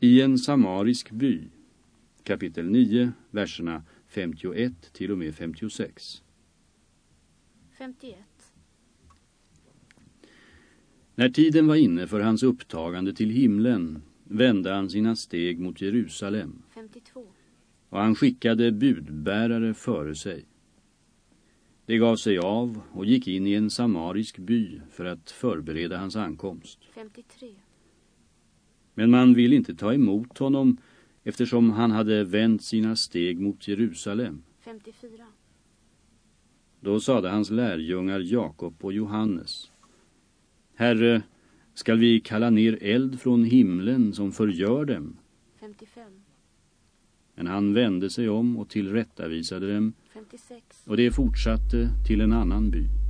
I en samarisk by, kapitel 9, verserna 51 till och med 56. 51. När tiden var inne för hans upptagande till himlen vände han sina steg mot Jerusalem 52. och han skickade budbärare före sig. De gav sig av och gick in i en samarisk by för att förbereda hans ankomst. 53. Men man ville inte ta emot honom eftersom han hade vänt sina steg mot Jerusalem. 54. Då sade hans lärjungar Jakob och Johannes Herre, skall vi kalla ner eld från himlen som förgör dem? 55. Men han vände sig om och tillrättavisade dem 56. och det fortsatte till en annan by.